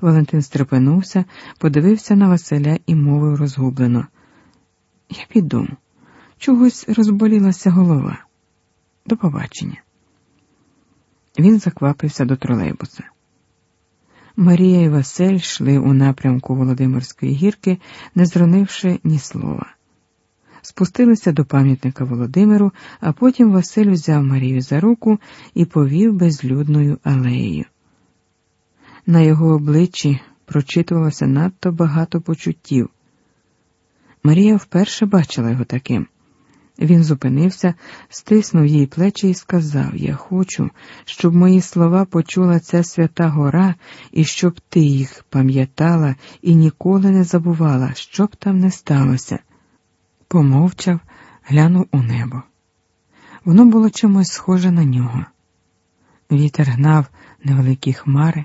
Валентин стрепенувся, подивився на Василя і мовив розгублено. Я піду. Чогось розболілася голова. До побачення. Він заквапився до тролейбуса. Марія і Василь йшли у напрямку Володимирської гірки, не зронивши ні слова. Спустилися до пам'ятника Володимиру, а потім Василь взяв Марію за руку і повів безлюдною алеєю. На його обличчі прочитувалося надто багато почуттів. Марія вперше бачила його таким. Він зупинився, стиснув їй плечі і сказав: Я хочу, щоб мої слова почула ця свята гора, і щоб ти їх пам'ятала і ніколи не забувала, що б там не сталося. Помовчав, глянув у небо. Воно було чимось схоже на нього. Вітер гнав невеликі хмари.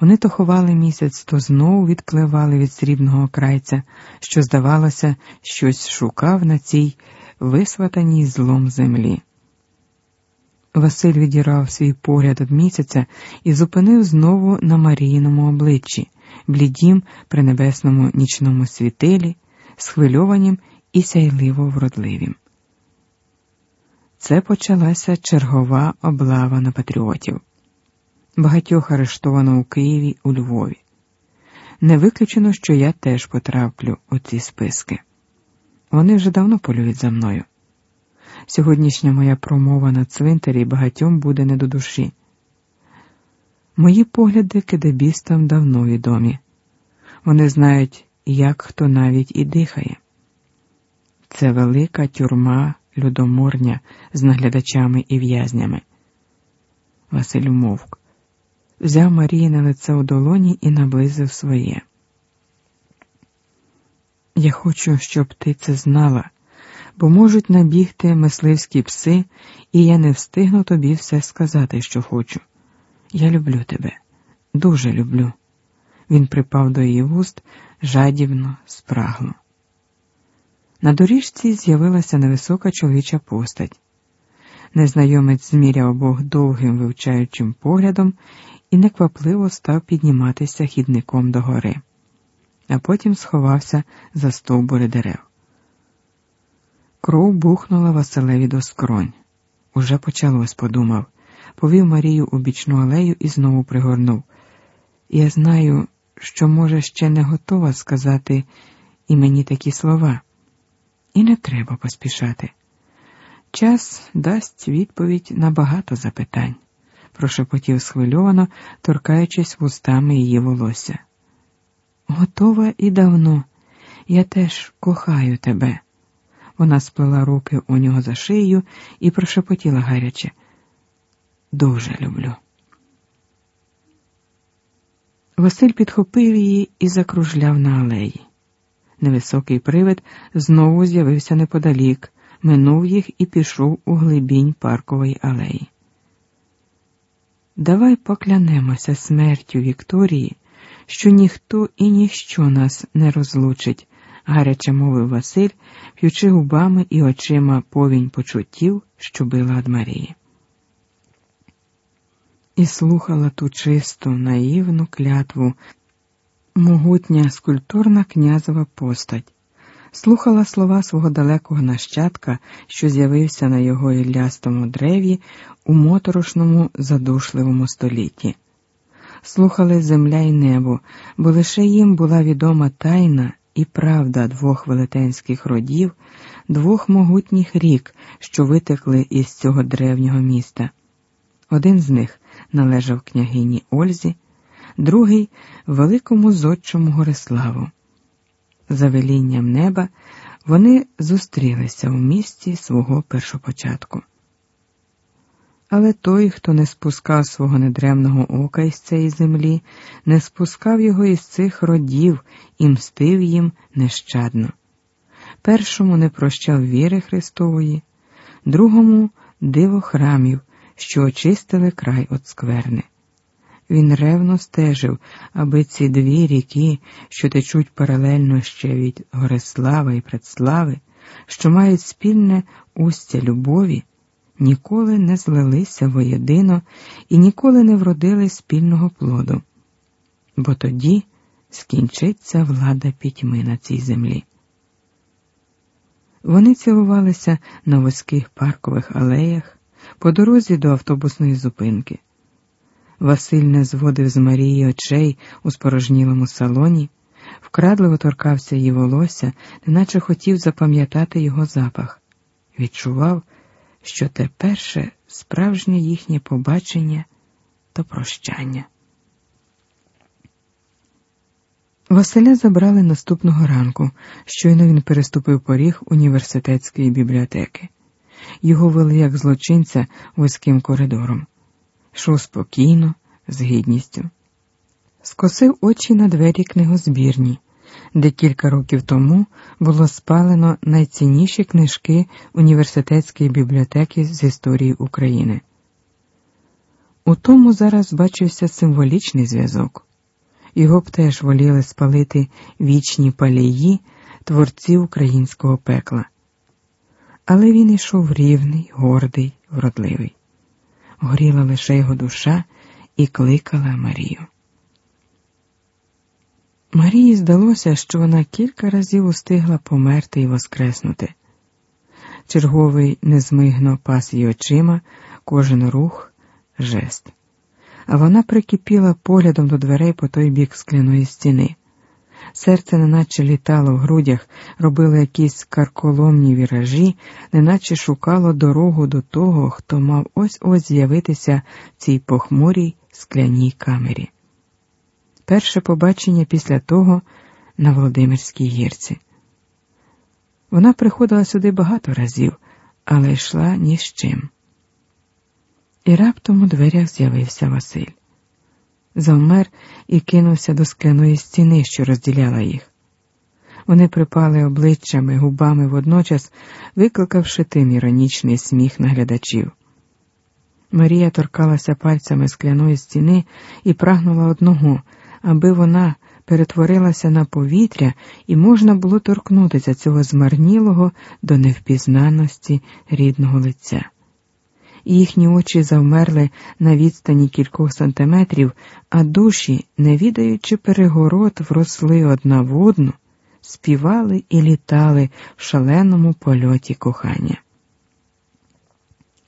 Вони то ховали місяць, то знову відпливали від срібного крайця, що, здавалося, щось шукав на цій висватаній злом землі. Василь відірав свій погляд від місяця і зупинив знову на Маріїному обличчі, блідім при небесному нічному світилі, схвильованім і сяйливо вродливім. Це почалася чергова облава на патріотів. Багатьох арештовано у Києві у Львові. Не виключено, що я теж потраплю у ці списки. Вони вже давно полюють за мною. Сьогоднішня моя промова на цвинтарі багатьом буде не до душі. Мої погляди кидебістам давно відомі. Вони знають, як хто навіть і дихає. Це велика тюрма людоморня з наглядачами і в'язнями. Василь умовк, взяв Маріїне лице у долоні і наблизив своє. Я хочу, щоб ти це знала, бо можуть набігти мисливські пси, і я не встигну тобі все сказати, що хочу. Я люблю тебе, дуже люблю. Він припав до її вуст жадібно, спрагло. На доріжці з'явилася невисока чоловіча постать. Незнайомець зміряв обох довгим вивчаючим поглядом і неквапливо став підніматися хідником до гори а потім сховався за стовбури дерев. Кров бухнула Василеві до скронь. Уже почалось, подумав, повів Марію у бічну алею і знову пригорнув. Я знаю, що, може, ще не готова сказати і мені такі слова, і не треба поспішати. Час дасть відповідь на багато запитань, прошепотів схвильовано, торкаючись вустами її волосся. Готова і давно. Я теж кохаю тебе. Вона сплела руки у нього за шиєю і прошепотіла гаряче. Дуже люблю. Василь підхопив її і закружляв на алеї. Невисокий привид знову з'явився неподалік, минув їх і пішов у глибінь паркової алеї. Давай поклянемося смертю Вікторії що ніхто і ніщо нас не розлучить, гаряче мовив Василь, п'ючи губами і очима повінь почуттів, що била од Марії. І слухала ту чисту, наївну клятву, могутня скульптурна князева постать, слухала слова свого далекого нащадка, що з'явився на його іллястому древі у моторошному задушливому столітті слухали земля і небо, бо лише їм була відома тайна і правда двох велетенських родів, двох могутніх рік, що витекли із цього древнього міста. Один з них належав княгині Ользі, другий великому зодчому Гориславу. За велінням неба вони зустрілися у місті свого першопочатку. Але той, хто не спускав свого недремного ока із цієї землі, не спускав його із цих родів і мстив їм нещадно. Першому не прощав віри Христової, другому диво храмів, що очистили край от скверни. Він ревно стежив, аби ці дві ріки, що течуть паралельно ще від Горислава і Предслави, що мають спільне устя любові ніколи не злилися воєдино і ніколи не вродили спільного плоду. бо тоді скінчиться влада пітьми на цій землі. Вони цілувалися на вузьких паркових алеях по дорозі до автобусної зупинки. Василь не зводив з Марії очей у спорожнілому салоні, вкрадливо торкався її волосся, неначе хотів запам'ятати його запах. Відчував, що те перше справжнє їхнє побачення то прощання. Василя забрали наступного ранку, щойно він переступив поріг університетської бібліотеки. Його вели як злочинця вузьким коридором. Йшов спокійно, з гідністю. Скосив очі на двері книгозбірні, де кілька років тому було спалено найцінніші книжки університетської бібліотеки з історії України. У тому зараз бачився символічний зв'язок. Його б теж воліли спалити вічні палії творці українського пекла. Але він ішов рівний, гордий, вродливий. Горіла лише його душа і кликала Марію. Марії здалося, що вона кілька разів устигла померти і воскреснути. Черговий незмигно пас її очима, кожен рух, жест а вона прикипіла поглядом до дверей по той бік скляної стіни. Серце неначе літало в грудях, робило якісь карколомні віражі, неначе шукало дорогу до того, хто мав ось ось з'явитися в цій похмурій скляній камері. Перше побачення після того на Володимирській гірці. Вона приходила сюди багато разів, але йшла ні з чим. І раптом у дверях з'явився Василь. Завмер і кинувся до скляної стіни, що розділяла їх. Вони припали обличчями, губами водночас, викликавши тим іронічний сміх наглядачів. Марія торкалася пальцями скляної стіни і прагнула одного, аби вона перетворилася на повітря і можна було торкнутися цього змарнілого до невпізнаності рідного лиця їхні очі завмерли на відстані кількох сантиметрів, а душі, не відаючи перегород, вросли одна в одну, співали і літали в шаленому польоті кохання.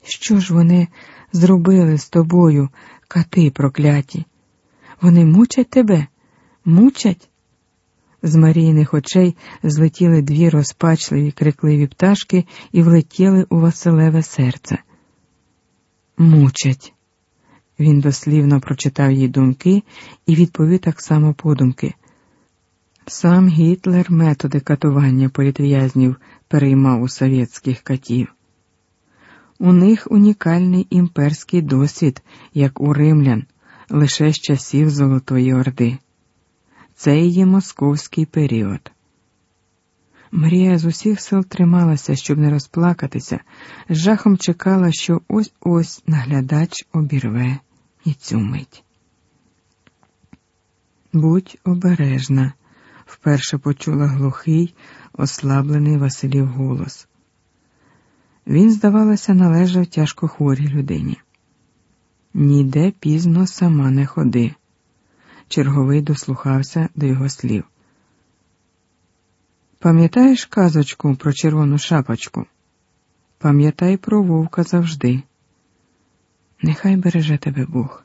Що ж вони зробили з тобою, кати прокляті? Вони мучать тебе, мучать? З Марійних очей злетіли дві розпачливі крикливі пташки і влетіли у Василеве серце мучать. Він дослівно прочитав її думки і відповів так само подумки. Сам Гітлер методи катування політв'язнів переймав у совєтських катів. У них унікальний імперський досвід, як у римлян, лише з часів Золотої Орди. Це є московський період. Марія з усіх сил трималася, щоб не розплакатися, з жахом чекала, що ось ось наглядач обірве і цю мить. Будь обережна, вперше почула глухий, ослаблений Василів голос. Він, здавалося, належав тяжко хворій людині. Ніде пізно сама не ходи. Черговий дослухався до його слів. Пам'ятаєш казочку про червону шапочку? Пам'ятай про вовка завжди. Нехай береже тебе Бог.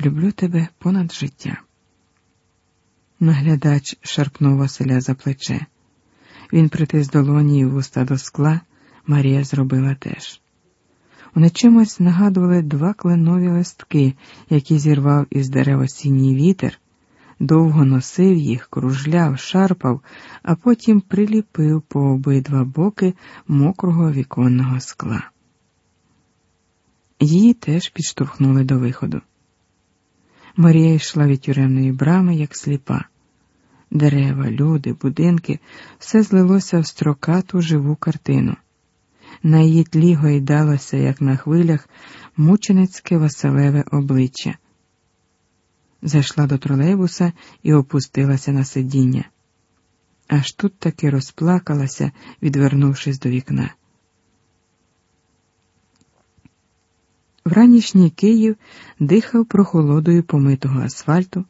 Люблю тебе понад життя. Наглядач шарпнув Василя за плече. Він притис долоні і вуста до скла, Марія зробила теж. Вони чимось нагадували два кленові листки, які зірвав із дерев осінній вітер довго носив їх, кружляв, шарпав, а потім приліпив по обидва боки мокрого віконного скла. Її теж підштовхнули до виходу. Марія йшла від тюремної брами, як сліпа. Дерева, люди, будинки, все злилося в строкату живу картину. На її тлі гойдалося, як на хвилях, мученицьке Василеве обличчя зайшла до тролейбуса і опустилася на сидіння. Аж тут таки розплакалася, відвернувшись до вікна. Вранішній Київ дихав прохолодою помитого асфальту,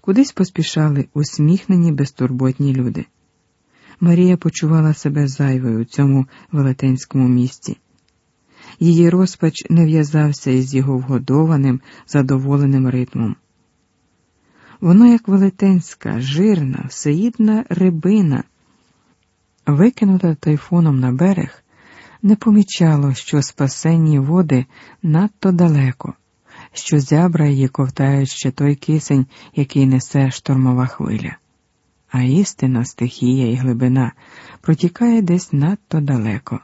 Кудись поспішали усміхнені, безтурботні люди. Марія почувала себе зайвою у цьому велетенському місті. Її розпач не в'язався із його вгодованим, задоволеним ритмом. Воно, як велетенська, жирна, всеїдна рибина, викинута тайфуном на берег, не помічало, що спасенні води надто далеко, що зябра її ковтають ще той кисень, який несе штормова хвиля. А істина, стихія і глибина протікає десь надто далеко.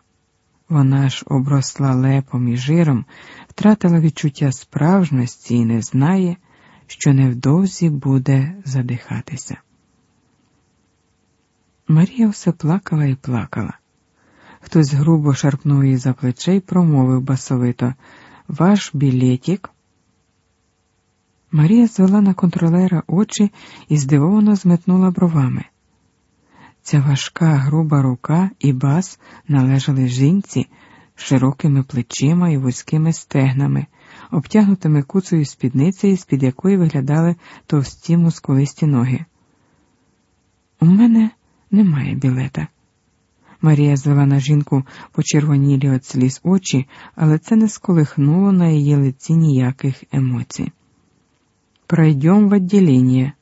Вона ж обросла лепом і жиром, втратила відчуття справжності і не знає, що невдовзі буде задихатися. Марія все плакала і плакала. Хтось грубо шарпнув її за плече й промовив басовито Ваш білетік. Марія звела на контролера очі і здивовано зметнула бровами. Ця важка, груба рука і бас належали жінці з широкими плечима і вузькими стегнами, обтягнутими куцею спідницею, з-під якої виглядали товсті мускулисті ноги. У мене немає білета. Марія звела на жінку почервонілі от сліз очі, але це не сколихнуло на її лиці ніяких емоцій. Пройдем в відділення.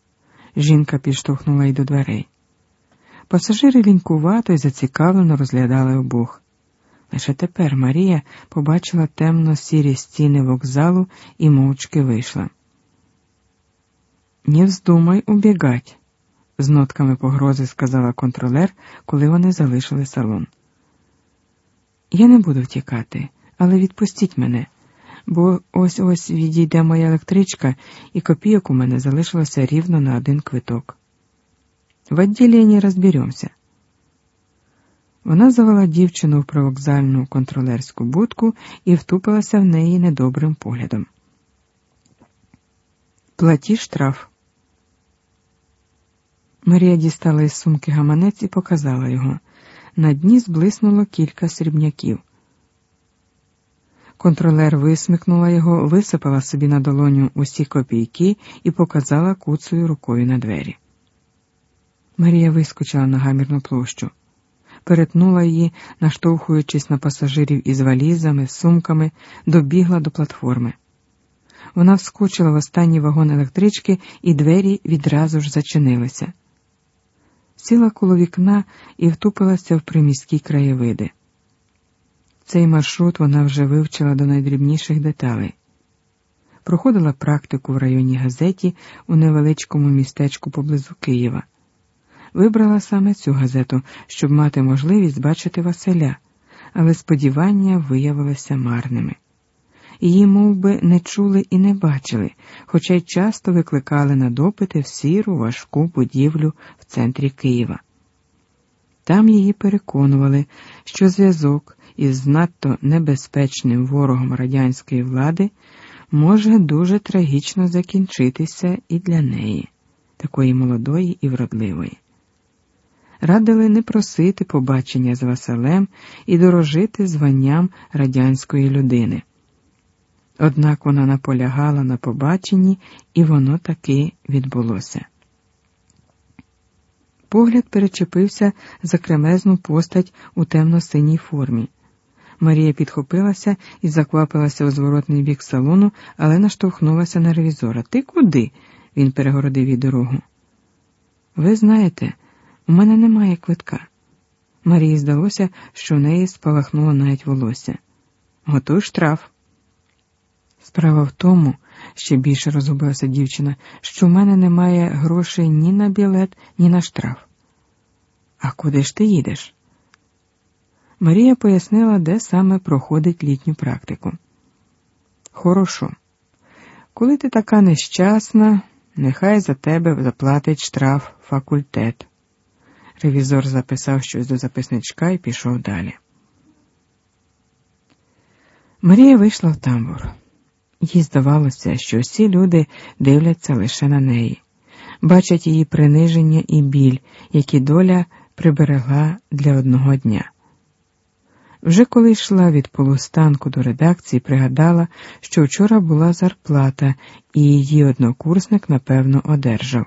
Жінка підштовхнула й до дверей. Пасажири лінькувато й зацікавлено розглядали обох. Лише тепер Марія побачила темно сірі стіни вокзалу і мовчки вийшла. Не вздумай убігать, з нотками погрози сказала контролер, коли вони залишили салон. Я не буду втікати, але відпустіть мене, бо ось ось відійде моя електричка, і копійок у мене залишилося рівно на один квиток. В відділенні розберемося. Вона завела дівчину в привокзальну контролерську будку і втупилася в неї недобрим поглядом. Платі штраф. Марія дістала із сумки гаманець і показала його. На дні зблиснуло кілька срібняків. Контролер висмикнула його, висипала собі на долоню усі копійки і показала куцею рукою на двері. Марія вискочила на гамірну площу, перетнула її, наштовхуючись на пасажирів із валізами, сумками, добігла до платформи. Вона вскочила в останній вагон електрички, і двері відразу ж зачинилися. Сіла коло вікна і втупилася в приміські краєвиди. Цей маршрут вона вже вивчила до найдрібніших деталей. Проходила практику в районі газеті у невеличкому містечку поблизу Києва. Вибрала саме цю газету, щоб мати можливість бачити Василя, але сподівання виявилися марними. Її мов би, не чули і не бачили, хоча й часто викликали на допити в сіру важку будівлю в центрі Києва. Там її переконували, що зв'язок із надто небезпечним ворогом радянської влади може дуже трагічно закінчитися і для неї, такої молодої і вродливої. Радили не просити побачення з Василем і дорожити званням радянської людини. Однак вона наполягала на побаченні, і воно таки відбулося. Погляд перечепився за кремезну постать у темно-синій формі. Марія підхопилася і заквапилася у зворотний бік салону, але наштовхнулася на ревізора. Ти куди? Він перегородив їй дорогу. Ви знаєте, у мене немає квитка. Марії здалося, що в неї спалахнуло навіть волосся. Готуй штраф. Справа в тому, ще більше розгубилася дівчина, що в мене немає грошей ні на білет, ні на штраф. А куди ж ти їдеш? Марія пояснила, де саме проходить літню практику. Хорошо. Коли ти така нещасна, нехай за тебе заплатить штраф факультет. Ревізор записав щось до записничка і пішов далі. Марія вийшла в тамбур. Їй здавалося, що всі люди дивляться лише на неї, бачать її приниження і біль, які доля приберегла для одного дня. Вже коли йшла від полустанку до редакції, пригадала, що вчора була зарплата, і її однокурсник, напевно, одержав.